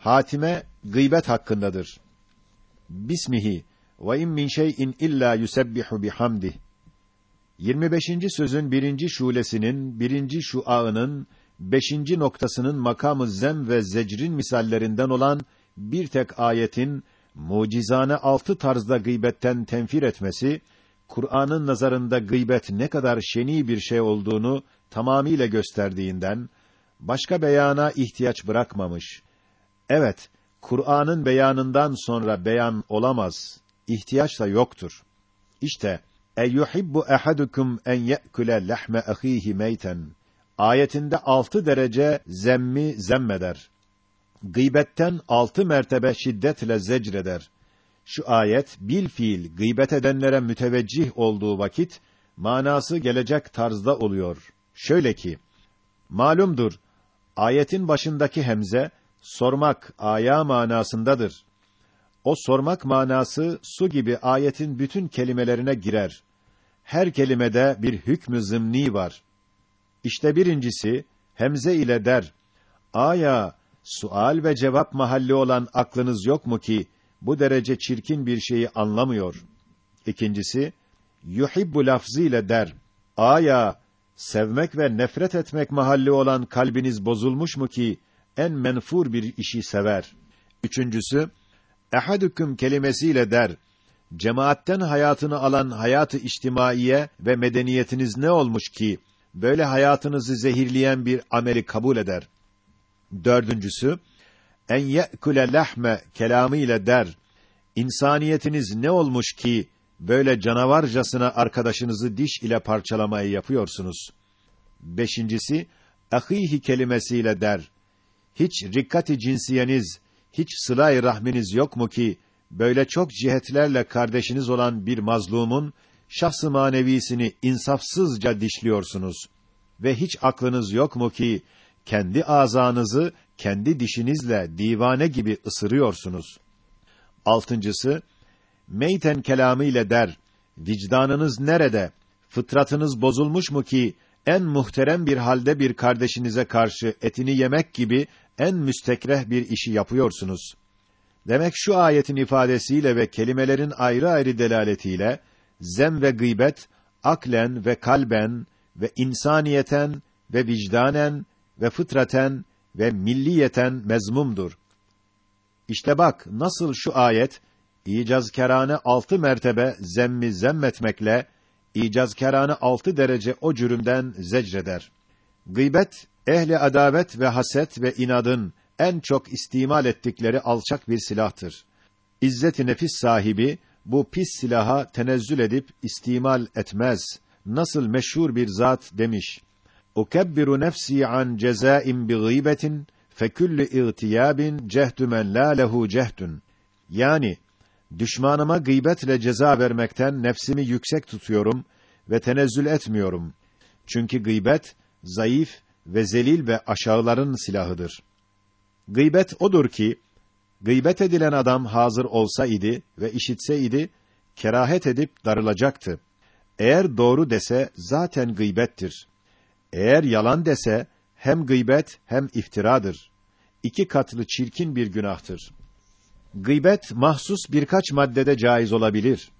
Hatime gıybet hakkındadır. Bismihi ve in min şey'in illa yusebbihu bihamdih. 25. sözün birinci şulesinin birinci şuağının beşinci noktasının makamı zem ve zecrin misallerinden olan bir tek ayetin mucizane altı tarzda gıybetten tenfir etmesi, Kur'an'ın nazarında gıybet ne kadar şeni bir şey olduğunu tamamiyle gösterdiğinden başka beyana ihtiyaç bırakmamış. Evet, Kur'an'ın beyanından sonra beyan olamaz, ihtiyaç da yoktur. İşte eyyuhibbu ahadukum en ye'kule lahme ahihi meyten. Ayetinde altı derece zemmi zemmeder. Gıybetten altı mertebe şiddetle zecreder. Şu ayet bil fiil gıybet edenlere müteveccih olduğu vakit manası gelecek tarzda oluyor. Şöyle ki malumdur ayetin başındaki hemze sormak aya manasındadır. O sormak manası su gibi ayetin bütün kelimelerine girer. Her kelimede bir hükmü zımni var. İşte birincisi hemze ile der. Aya sual ve cevap mahalli olan aklınız yok mu ki bu derece çirkin bir şeyi anlamıyor? İkincisi yuhibbu lafzı ile der. Aya sevmek ve nefret etmek mahalli olan kalbiniz bozulmuş mu ki en menfur bir işi sever? Üçüncüsü ehadüküm kelimesiyle der. Cemaatten hayatını alan hayatı içtimaiye ve medeniyetiniz ne olmuş ki böyle hayatınızı zehirleyen bir ameli kabul eder? Dördüncüsü en ye'kule lahme kelamı ile der. İnsaniyetiniz ne olmuş ki böyle canavarcasına arkadaşınızı diş ile parçalamayı yapıyorsunuz? Beşincisi ahihi kelimesiyle der. Hiç rikkati cinsiyeniz, hiç sıla rahminiz yok mu ki böyle çok cihetlerle kardeşiniz olan bir mazlumun şahs-ı manevisini insafsızca dişliyorsunuz ve hiç aklınız yok mu ki kendi azanızı kendi dişinizle divane gibi ısırıyorsunuz. Altıncısı meyten kelamı ile der vicdanınız nerede fıtratınız bozulmuş mu ki en muhterem bir halde bir kardeşinize karşı etini yemek gibi en müstekreh bir işi yapıyorsunuz. Demek şu ayetin ifadesiyle ve kelimelerin ayrı ayrı delaletiyle zem ve gıybet aklen ve kalben ve insaniyeten ve vicdanen ve fıtraten ve milliyeten mezmumdur. İşte bak nasıl şu ayet icazkerane altı mertebe zemmi zemmetmekle icazkerane altı derece o cürümden zecreder. Gıybet ehli adavet ve haset ve inadın en çok istimal ettikleri alçak bir silahtır. İzzet-i nefis sahibi bu pis silaha tenezzül edip istimal etmez. Nasıl meşhur bir zat demiş. Ukebbiru nefsi an cezaim bi gıybetin feküllü irtiyabin cehdü men la lehu cehdün. Yani düşmanıma gıybetle ceza vermekten nefsimi yüksek tutuyorum ve tenezzül etmiyorum. Çünkü gıybet zayıf ve zelil ve aşağıların silahıdır. Gıybet odur ki gıybet edilen adam hazır olsa idi ve işitse idi kerahet edip darılacaktı. Eğer doğru dese zaten gıybettir. Eğer yalan dese hem gıybet hem iftiradır. İki katlı çirkin bir günahtır. Gıybet mahsus birkaç maddede caiz olabilir.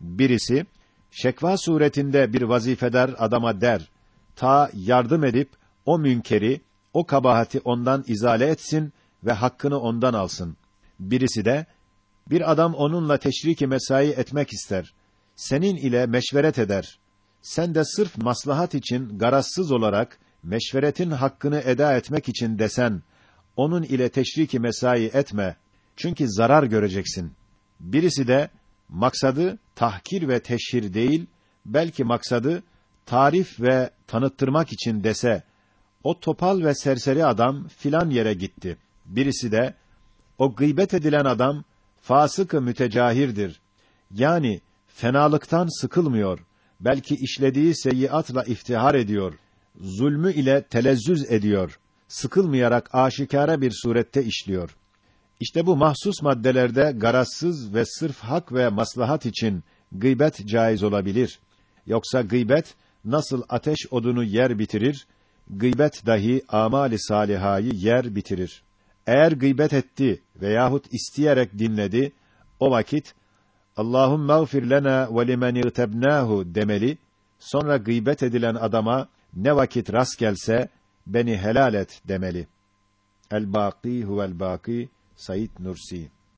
Birisi şekva suretinde bir vazifedar adama der: Ta yardım edip o münkeri, o kabahati ondan izale etsin ve hakkını ondan alsın. Birisi de bir adam onunla teşriki mesai etmek ister. Senin ile meşveret eder. Sen de sırf maslahat için garazsız olarak meşveretin hakkını eda etmek için desen, onun ile teşriki mesai etme. Çünkü zarar göreceksin. Birisi de maksadı tahkir ve teşhir değil, belki maksadı tarif ve tanıttırmak için dese, o topal ve serseri adam filan yere gitti. Birisi de o gıybet edilen adam fasık-ı mütecahirdir. Yani fenalıktan sıkılmıyor. Belki işlediği seyyiatla iftihar ediyor. Zulmü ile telezzüz ediyor. Sıkılmayarak aşikare bir surette işliyor. İşte bu mahsus maddelerde garazsız ve sırf hak ve maslahat için gıybet caiz olabilir. Yoksa gıybet nasıl ateş odunu yer bitirir, gıybet dahi amali salihayı yer bitirir. Eğer gıybet etti veyahut isteyerek dinledi, o vakit Allahum mağfir lena ve limen irtebnahu demeli. Sonra gıybet edilen adama ne vakit rast gelse beni helal et demeli. El baki huvel baki Said Nursi